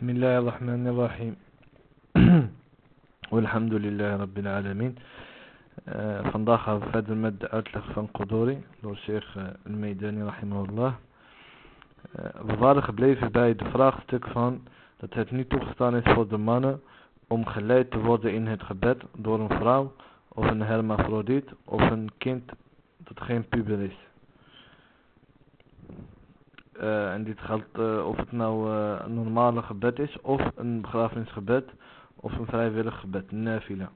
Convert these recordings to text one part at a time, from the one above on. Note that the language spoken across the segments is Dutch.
بسم الله الرحمن الرحيم والحمد لله رب العالمين Uh, vandaag gaan we verder met de uitleg van Quduri door Sheikh uh, Al-Meidani rahimahullah. Uh, we waren gebleven bij de vraagstuk van dat het niet toegestaan is voor de mannen om geleid te worden in het gebed door een vrouw of een hermafrodiet of een kind dat geen puber is. Uh, en dit geldt uh, of het nou uh, een normale gebed is of een begrafenisgebed of een vrijwillig gebed, nafila.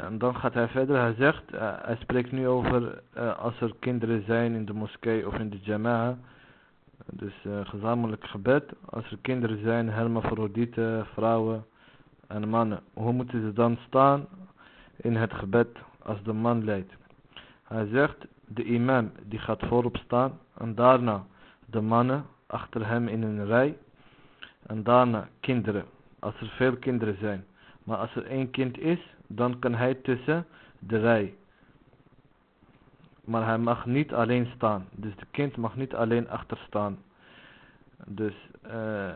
en dan gaat hij verder, hij zegt, hij spreekt nu over als er kinderen zijn in de moskee of in de jama'a. Dus gezamenlijk gebed, als er kinderen zijn, hermafrodieten, vrouwen en mannen. Hoe moeten ze dan staan in het gebed als de man leidt? Hij zegt, de imam die gaat voorop staan en daarna de mannen achter hem in een rij en daarna kinderen. Als er veel kinderen zijn. Maar als er één kind is dan kan hij tussen de rij. Maar hij mag niet alleen staan. Dus de kind mag niet alleen achter staan. Dus uh,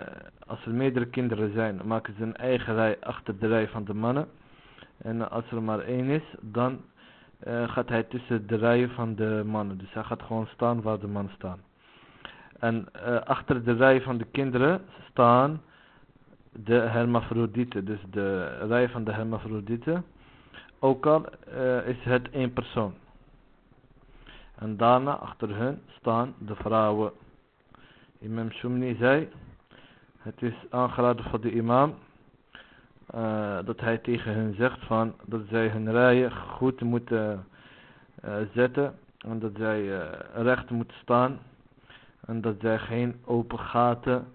als er meerdere kinderen zijn maken ze een eigen rij achter de rij van de mannen. En als er maar één is dan uh, gaat hij tussen de rijen van de mannen. Dus hij gaat gewoon staan waar de mannen staan. En uh, achter de rij van de kinderen staan de hermafrodieten. Dus de rij van de hermafrodieten. Ook al uh, is het één persoon. En daarna achter hen staan de vrouwen. Imam Shumni zei. Het is aangeraden voor de imam uh, dat hij tegen hen zegt van dat zij hun rijen goed moeten uh, zetten en dat zij uh, recht moeten staan en dat zij geen open gaten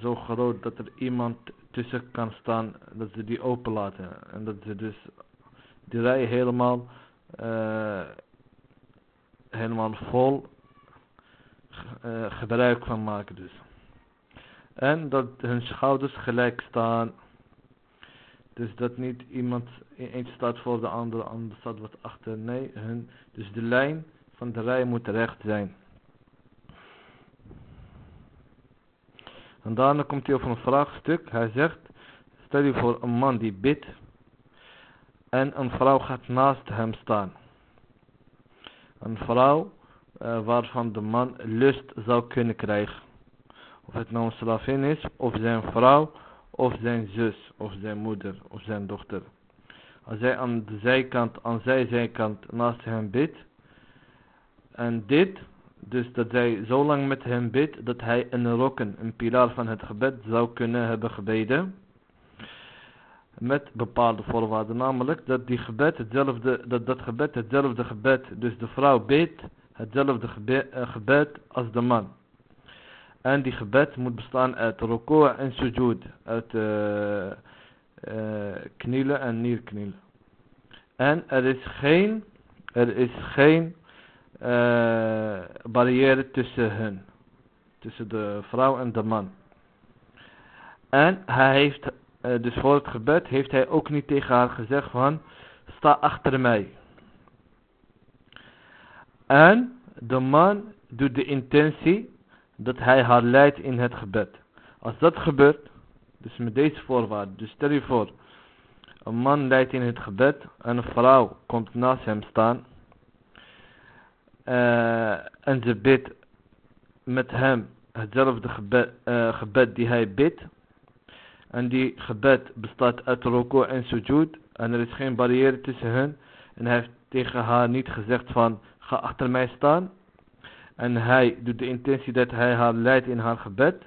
zo groot dat er iemand tussen kan staan dat ze die open laten en dat ze dus die rij helemaal helemaal vol gebruik van maken dus en dat hun schouders gelijk staan. Dus dat niet iemand eens staat voor de andere, ander staat wat achter. Nee, hun, dus de lijn van de rij moet recht zijn. En daarna komt hij over een vraagstuk. Hij zegt, stel je voor een man die bidt en een vrouw gaat naast hem staan. Een vrouw uh, waarvan de man lust zou kunnen krijgen. Of het nou een slavin is, of zijn vrouw, of zijn zus, of zijn moeder, of zijn dochter. Als hij aan de zijkant, aan zij zijkant naast hem bidt. En dit, dus dat zij zo lang met hem bidt, dat hij een rokken, een pilaar van het gebed zou kunnen hebben gebeden. Met bepaalde voorwaarden, namelijk dat die gebed hetzelfde, dat dat gebed hetzelfde gebed, dus de vrouw bidt hetzelfde uh, gebed als de man. En die gebed moet bestaan uit ruku' en sujud. Uit uh, knielen en neerknielen. En er is geen, er is geen uh, barrière tussen hen. Tussen de vrouw en de man. En hij heeft, dus voor het gebed heeft hij ook niet tegen haar gezegd van, sta achter mij. En de man doet de intentie dat hij haar leidt in het gebed. Als dat gebeurt, dus met deze voorwaarden, dus stel je voor, een man leidt in het gebed en een vrouw komt naast hem staan uh, en ze bidt met hem hetzelfde gebed, uh, gebed die hij bidt. En die gebed bestaat uit ruku en sujud en er is geen barrière tussen hen en hij heeft tegen haar niet gezegd van ga achter mij staan en hij doet de intentie dat hij haar leidt in haar gebed,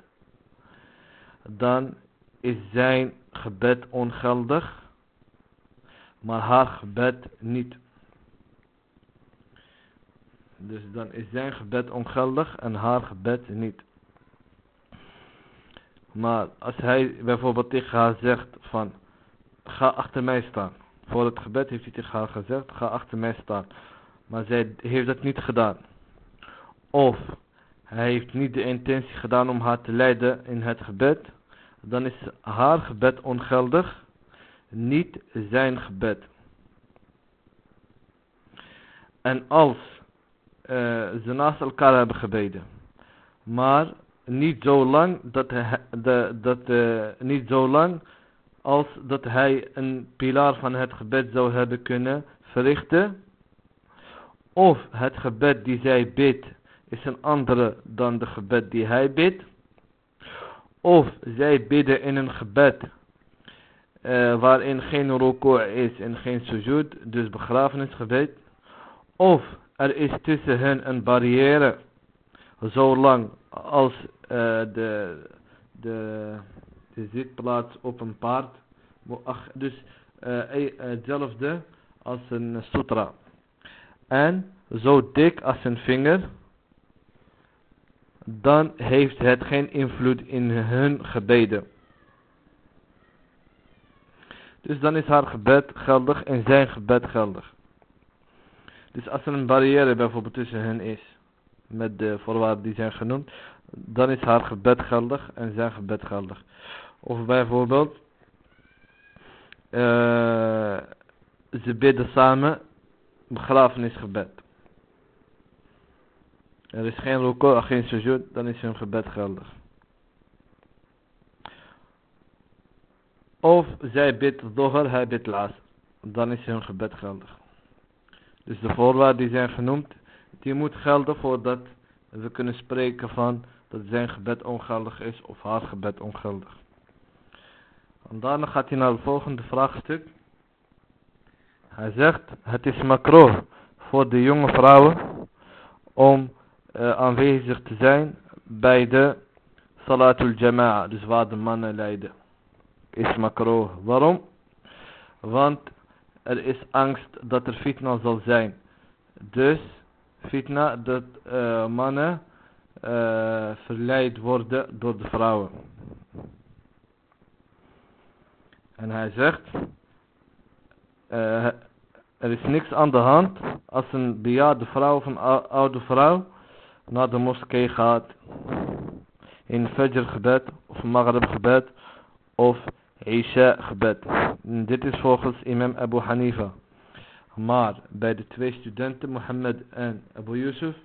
dan is zijn gebed ongeldig, maar haar gebed niet. Dus dan is zijn gebed ongeldig en haar gebed niet. Maar als hij bijvoorbeeld tegen haar zegt van, ga achter mij staan. Voor het gebed heeft hij tegen haar gezegd, ga achter mij staan. Maar zij heeft dat niet gedaan of hij heeft niet de intentie gedaan om haar te leiden in het gebed, dan is haar gebed ongeldig, niet zijn gebed. En als uh, ze naast elkaar hebben gebeden, maar niet zo lang dat, de, dat uh, niet zo lang als dat hij een pilaar van het gebed zou hebben kunnen verrichten. Of het gebed die zij bidt is een andere dan de gebed die hij bidt. Of zij bidden in een gebed uh, waarin geen ruku' is en geen sujud, dus begrafenisgebed. Of er is tussen hen een barrière, zolang als uh, de, de, de zitplaats op een paard. Dus uh, hetzelfde als een sutra. En zo dik als een vinger dan heeft het geen invloed in hun gebeden. Dus dan is haar gebed geldig en zijn gebed geldig. Dus als er een barrière bijvoorbeeld tussen hen is, met de voorwaarden die zijn genoemd, dan is haar gebed geldig en zijn gebed geldig. Of bijvoorbeeld, uh, ze bidden samen begrafenisgebed. Er is geen ruku, geen sujud, dan is hun gebed geldig. Of zij bidt doher, hij bidt laas. Dan is hun gebed geldig. Dus de voorwaarden die zijn genoemd, die moet gelden voordat we kunnen spreken van dat zijn gebed ongeldig is of haar gebed ongeldig. En daarna gaat hij naar het volgende vraagstuk. Hij zegt, het is makro voor de jonge vrouwen om uh, aanwezig te zijn bij de Salatul Jama'a, dus waar de mannen leiden. Is makro. Waarom? Want er is angst dat er fitna zal zijn. Dus fitna dat uh, mannen uh, verleid worden door de vrouwen. En hij zegt, er is niks aan de hand als een bejaarde vrouw of een oude vrouw naar de moskee gaat in Fajr gebed of Maghrib gebed of Isha gebed. Dit is volgens imam Abu Hanifa. Maar bij de twee studenten, Mohammed en Abu Yusuf,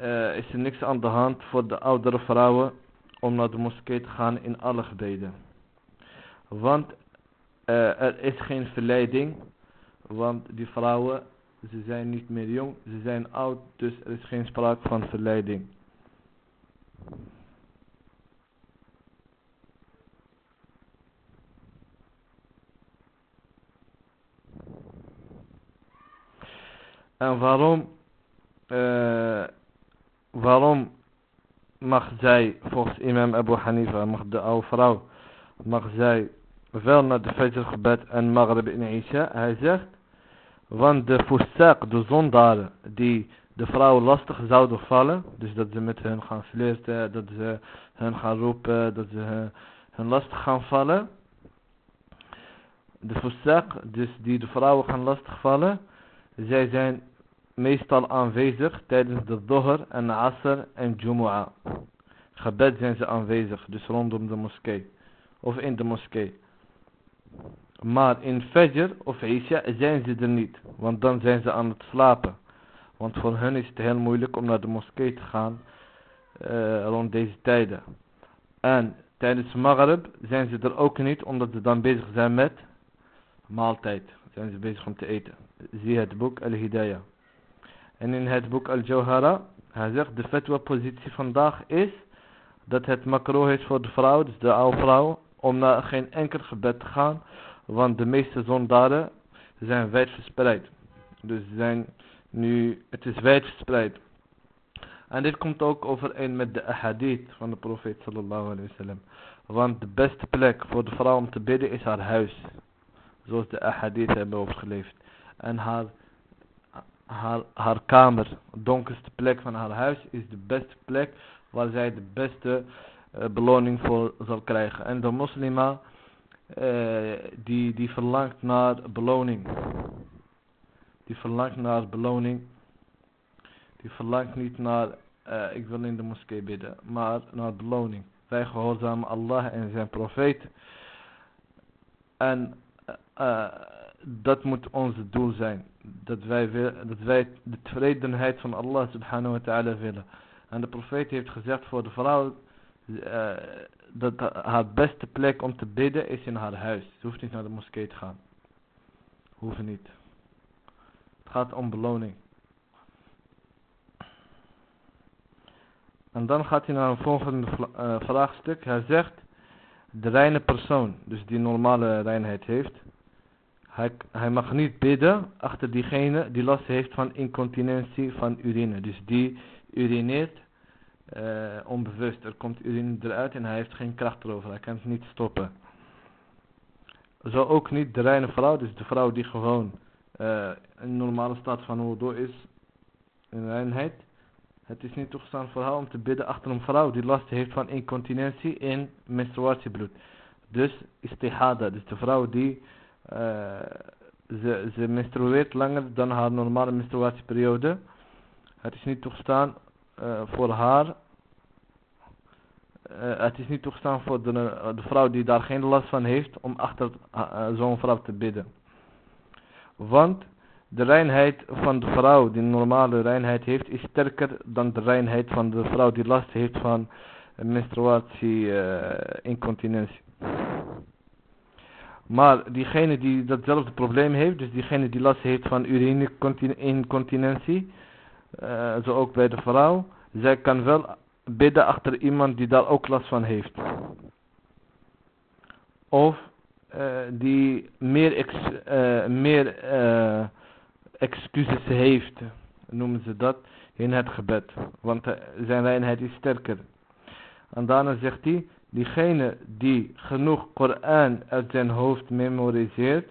uh, is er niks aan de hand voor de oudere vrouwen om naar de moskee te gaan in alle gebeden. Want uh, er is geen verleiding, want die vrouwen ze zijn niet meer jong, ze zijn oud, dus er is geen sprake van verleiding. En waarom, uh, waarom mag zij, volgens imam Abu Hanifa, mag de oude vrouw, mag zij wel naar de Fajr gebed en Maghrib in Isha? Hij zegt, want de fusaq, de zondaren, die de vrouw lastig zouden vallen, dus dat ze met hen gaan flirten, dat ze hen gaan roepen, dat ze hen lastig gaan vallen. De fusaq, dus die de vrouwen gaan lastig vallen, zij zijn meestal aanwezig tijdens de doher en asr en jumu'ah. Gebed zijn ze aanwezig, dus rondom de moskee. Of in de moskee. Maar in Fajr of Isha zijn ze er niet. Want dan zijn ze aan het slapen. Want voor hen is het heel moeilijk om naar de moskee te gaan. Uh, rond deze tijden. En tijdens Maghrib zijn ze er ook niet. Omdat ze dan bezig zijn met maaltijd. Zijn ze bezig om te eten. Zie het boek Al-Hidayah. En in het boek Al-Jawhara. Hij zegt de fatwa positie vandaag is. Dat het makro is voor de vrouw. Dus de oude vrouw. Om naar geen enkel gebed te gaan want de meeste zondaren zijn wijd verspreid. Dus zijn nu, het is wijd verspreid. En dit komt ook overeen met de ahadith van de profeet sallallahu. Want de beste plek voor de vrouw om te bidden is haar huis. Zoals de ahadith hebben overgeleefd. En haar, haar, haar kamer, de donkerste plek van haar huis, is de beste plek waar zij de beste uh, beloning voor zal krijgen. En de moslima uh, die, die verlangt naar beloning. Die verlangt naar beloning. Die verlangt niet naar, uh, ik wil in de moskee bidden, maar naar beloning. Wij gehoorzamen Allah en zijn profeet. En uh, dat moet ons doel zijn. Dat wij, dat wij de tevredenheid van Allah subhanahu wa ta'ala willen. En de profeet heeft gezegd voor de vrouw uh, dat haar beste plek om te bidden is in haar huis. Ze hoeft niet naar de moskee te gaan. Hoeft niet. Het gaat om beloning. En dan gaat hij naar een volgende uh, vraagstuk. Hij zegt, de reine persoon, dus die normale reinheid heeft, hij mag niet bidden achter diegene die last heeft van incontinentie van urine. Dus die urineert uh, onbewust. Er komt urine eruit en hij heeft geen kracht erover. Hij kan het niet stoppen. Zo ook niet de reine vrouw, dus de vrouw die gewoon uh, een normale staat van wudu is, in reinheid. Het is niet toegestaan voor haar om te bidden achter een vrouw die last heeft van incontinentie in menstruatiebloed. Dus istihada, dus de vrouw die uh, ze, ze menstrueert langer dan haar normale menstruatieperiode. Het is niet toegestaan uh, voor haar. Uh, het is niet toegestaan voor de, de, vrouw die daar geen last van heeft om achter zo'n vrouw te bidden. Want de reinheid van de vrouw die normale reinheid heeft is sterker dan de reinheid van de vrouw die last heeft van menstruatie incontinentie. Maar diegene die datzelfde probleem heeft, dus diegene die last heeft van urine-incontinentie, uh, zo ook bij de vrouw, zij kan wel bidden achter iemand die daar ook last van heeft. Of uh, die meer, ex, uh, meer excuses heeft, noemen ze dat, in het gebed. Want zijn reinheid is sterker. En daarna zegt hij, diegene die genoeg Koran uit zijn hoofd memoriseert,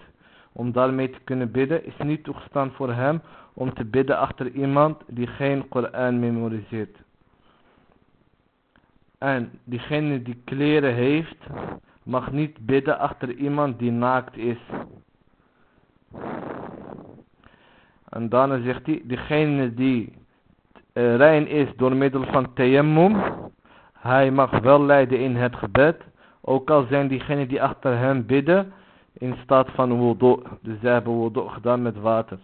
om daarmee te kunnen bidden, is niet toegestaan voor hem om te bidden achter iemand die geen Koran memoriseert. En diegene die kleren heeft, mag niet bidden achter iemand die naakt is. En daarna zegt hij, diegene die uh, rein is door middel van tayammum, hij mag wel leiden in het gebed, ook al zijn diegenen die achter hem bidden in staat van wudu. Dus zij hebben wudu gedaan met water.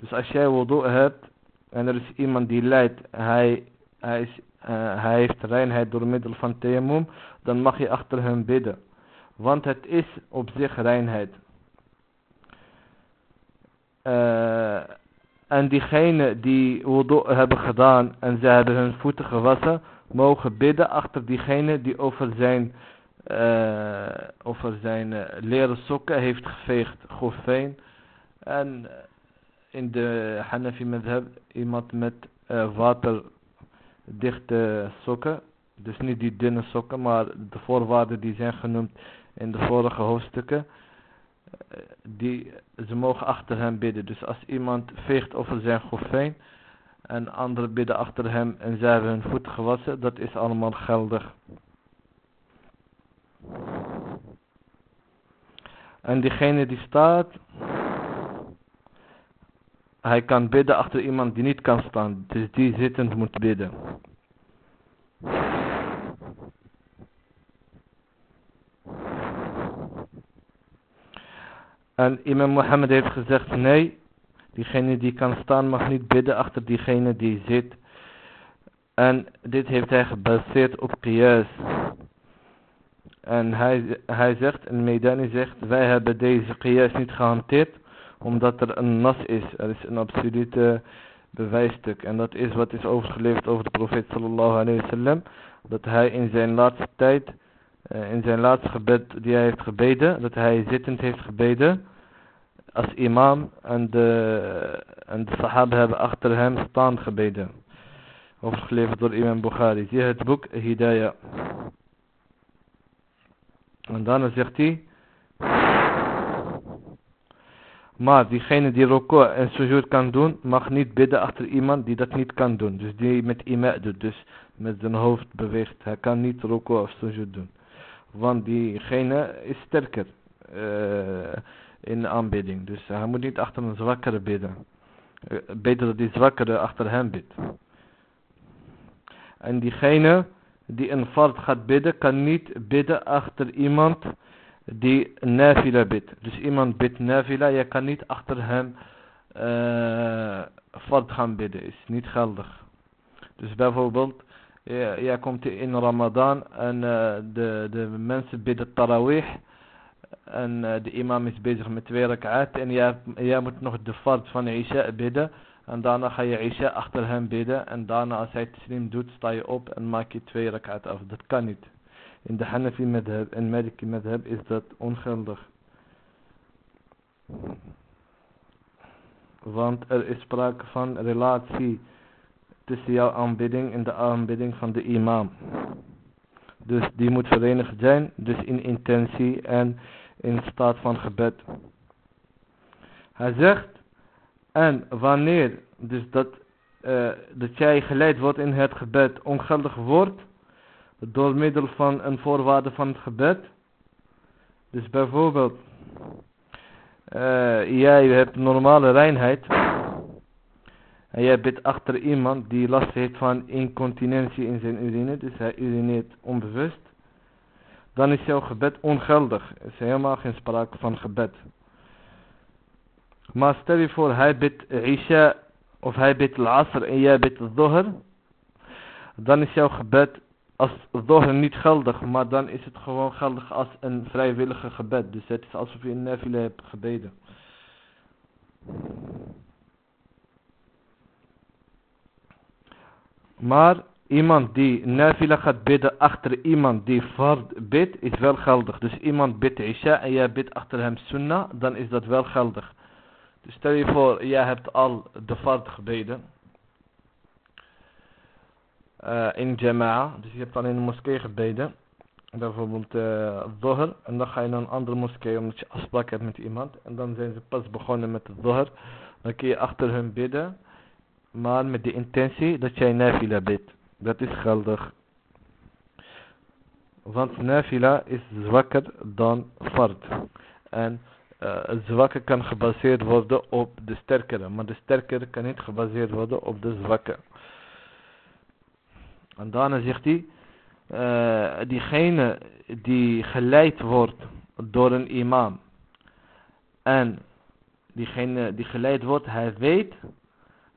Dus als jij wudu hebt en er is iemand die leidt, hij, hij, is, uh, hij heeft reinheid door middel van tayammum, dan mag je achter hem bidden. Want het is op zich reinheid. Uh, en diegenen die wudu hebben gedaan en ze hebben hun voeten gewassen, mogen bidden achter diegene die over zijn, uh, over zijn leren sokken heeft geveegd, gofeen. En in de Hanafi madhab iemand met uh, waterdichte sokken. Dus niet die dunne sokken, maar de voorwaarden die zijn genoemd in de vorige hoofdstukken. Die, ze mogen achter hem bidden. Dus als iemand veegt over zijn gofijn en anderen bidden achter hem en zij hebben hun voet gewassen, dat is allemaal geldig. En diegene die staat, hij kan bidden achter iemand die niet kan staan. Dus die zittend moet bidden. En imam Mohammed heeft gezegd, nee, diegene die kan staan mag niet bidden achter diegene die zit. En dit heeft hij gebaseerd op qiyas. En hij, hij zegt, en Meidani zegt, wij hebben deze qiyas niet gehanteerd omdat er een nas is. Er is een absolute bewijsstuk. En dat is wat is overgeleverd over de profeet sallallahu alayhi wasallam. Dat hij in zijn laatste tijd, uh, in zijn laatste gebed die hij heeft gebeden, dat hij zittend heeft gebeden als imam en de, en de sahaba hebben achter hem staan gebeden. Overgeleverd door imam Bukhari. Zie het boek Hidayah. En daarna zegt hij maar diegene die roko en sujud kan doen, mag niet bidden achter iemand die dat niet kan doen. Dus die met ima doet, dus met zijn hoofd beweegt. Hij kan niet roko of sujud doen. Want diegene is sterker uh, in aanbidding. Dus hij moet niet achter een zwakkere bidden. Uh, beter dat die zwakkere achter hem bidt. En diegene die een fard gaat bidden, kan niet bidden achter iemand die nafila bidt. Dus iemand bidt nafila, je kan niet achter hem uh, gaan bidden, is niet geldig. Dus bijvoorbeeld, Ja, jij komt in Ramadan en uh, de, de mensen bidden tarawih. En de imam is bezig met twee rak'at. En jij, jij moet nog de fard van Isha bidden. En daarna ga je Isha achter hem bidden. En daarna als hij het slim doet, sta je op en maak je twee rak'at af. Dat kan niet. In de Hanafi madhab en Maliki madhab is dat ongeldig. Want er is sprake van relatie tussen jouw aanbidding en de aanbidding van de imam. Dus die moet verenigd zijn, dus in intentie en in staat van gebed. Hij zegt, en wanneer dus dat, uh, dat jij geleid wordt in het gebed ongeldig wordt, door middel van een voorwaarde van het gebed. Dus bijvoorbeeld, uh, jij hebt normale reinheid. En jij bidt achter iemand die last heeft van incontinentie in zijn urine. Dus hij urineert onbewust. Dan is jouw gebed ongeldig. Is helemaal geen sprake van gebed. Maar stel je voor, hij bidt Isha of hij bidt Al-Asr en jij bidt Dhuhr. Dan is jouw gebed als Dhuhr niet geldig, maar dan is het gewoon geldig als een vrijwillige gebed. Dus het is alsof je een nafile hebt gebeden. Maar iemand die nafila gaat bidden achter iemand die fard bidt, is wel geldig. Dus iemand bidt isha en jij bidt achter hem sunnah, dan is dat wel geldig. Dus stel je voor, jij hebt al de fard gebeden. Uh, in jama'a, dus je hebt al in de moskee gebeden. Bijvoorbeeld uh. En dan ga je naar een andere moskee omdat je afspraak hebt met iemand. En dan zijn ze pas begonnen met dhuhr. Dan kun je achter hun bidden. Maar met de intentie dat jij nafila bidt. Dat is geldig. Want nafila is zwakker dan fard. En uh, het zwakke kan gebaseerd worden op de sterkere. Maar de sterkere kan niet gebaseerd worden op de zwakke. En daarna zegt hij. Uh, diegene die geleid wordt door een imam. En diegene die geleid wordt, hij weet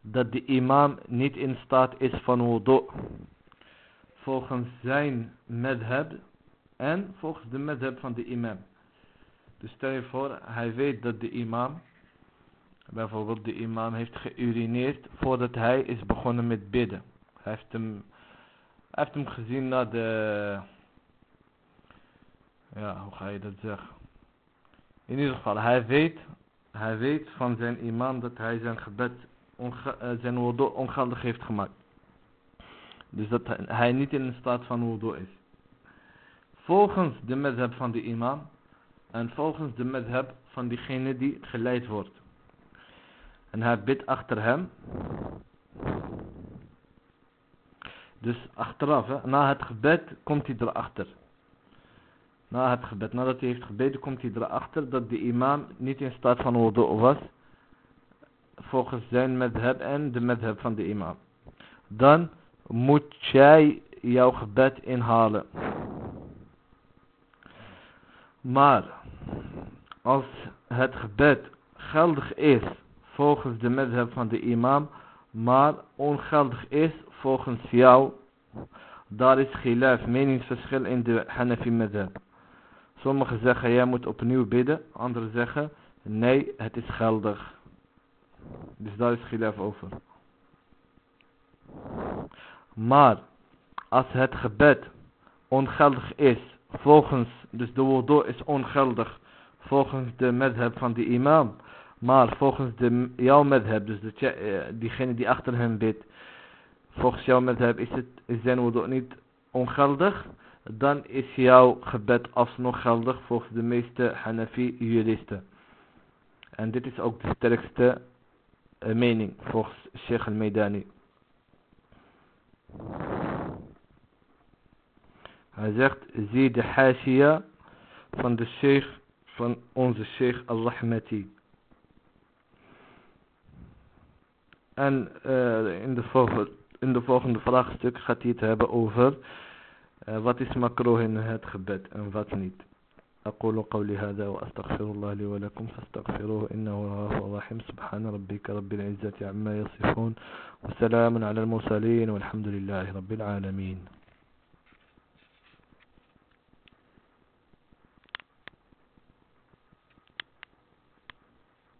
dat de imam niet in staat is van wudu. Volgens zijn madhab en volgens de madhab van de imam. Dus stel je voor, hij weet dat de imam, bijvoorbeeld de imam heeft geurineerd voordat hij is begonnen met bidden. Hij heeft hem, hij heeft hem gezien naar de, ja hoe ga je dat zeggen. In ieder geval, hij weet, hij weet van zijn imam dat hij zijn gebed eh, zijn wudu ongeldig heeft gemaakt. Dus dat hij niet in een staat van wudu is. Volgens de madhab van de imam en volgens de madhab van diegene die geleid wordt. En hij bidt achter hem. Dus achteraf, na het gebed komt hij erachter. Na het gebed, nadat hij heeft gebeden komt hij erachter dat de imam niet in staat van wudu was volgens zijn madhab en de madhab van de imam. Dan moet jij jouw gebed inhalen. Maar als het gebed geldig is volgens de madhab van de imam, maar ongeldig is volgens jou, daar is khilaf, meningsverschil in de Hanafi madhab. Sommigen zeggen jij moet opnieuw bidden, anderen zeggen nee, het is geldig. Dus daar is gilaf over. Maar als het gebed ongeldig is volgens, dus de wudu is ongeldig volgens de madhab van de imam. Maar volgens de, jouw madhab, dus eh, diegene die achter hem bidt, volgens jouw madhab is, het, zijn wudu niet ongeldig. Dan is jouw gebed alsnog geldig volgens de meeste Hanafi juristen. En dit is ook de sterkste mening volgens Sheikh al-Meidani. Hij zegt, zie de hashia van de sheikh van onze sheikh al-Rahmati. En uh, in, de volgende, in de volgende vraagstuk gaat hij het hebben over uh, wat is makro in het gebed en wat niet. أقول قولي هذا وأستغفر الله لي ولكم فاستغفروه إنه الغفور الرحيم سبحان ربك رب العزة عما يصفون وسلام على المرسلين والحمد لله رب العالمين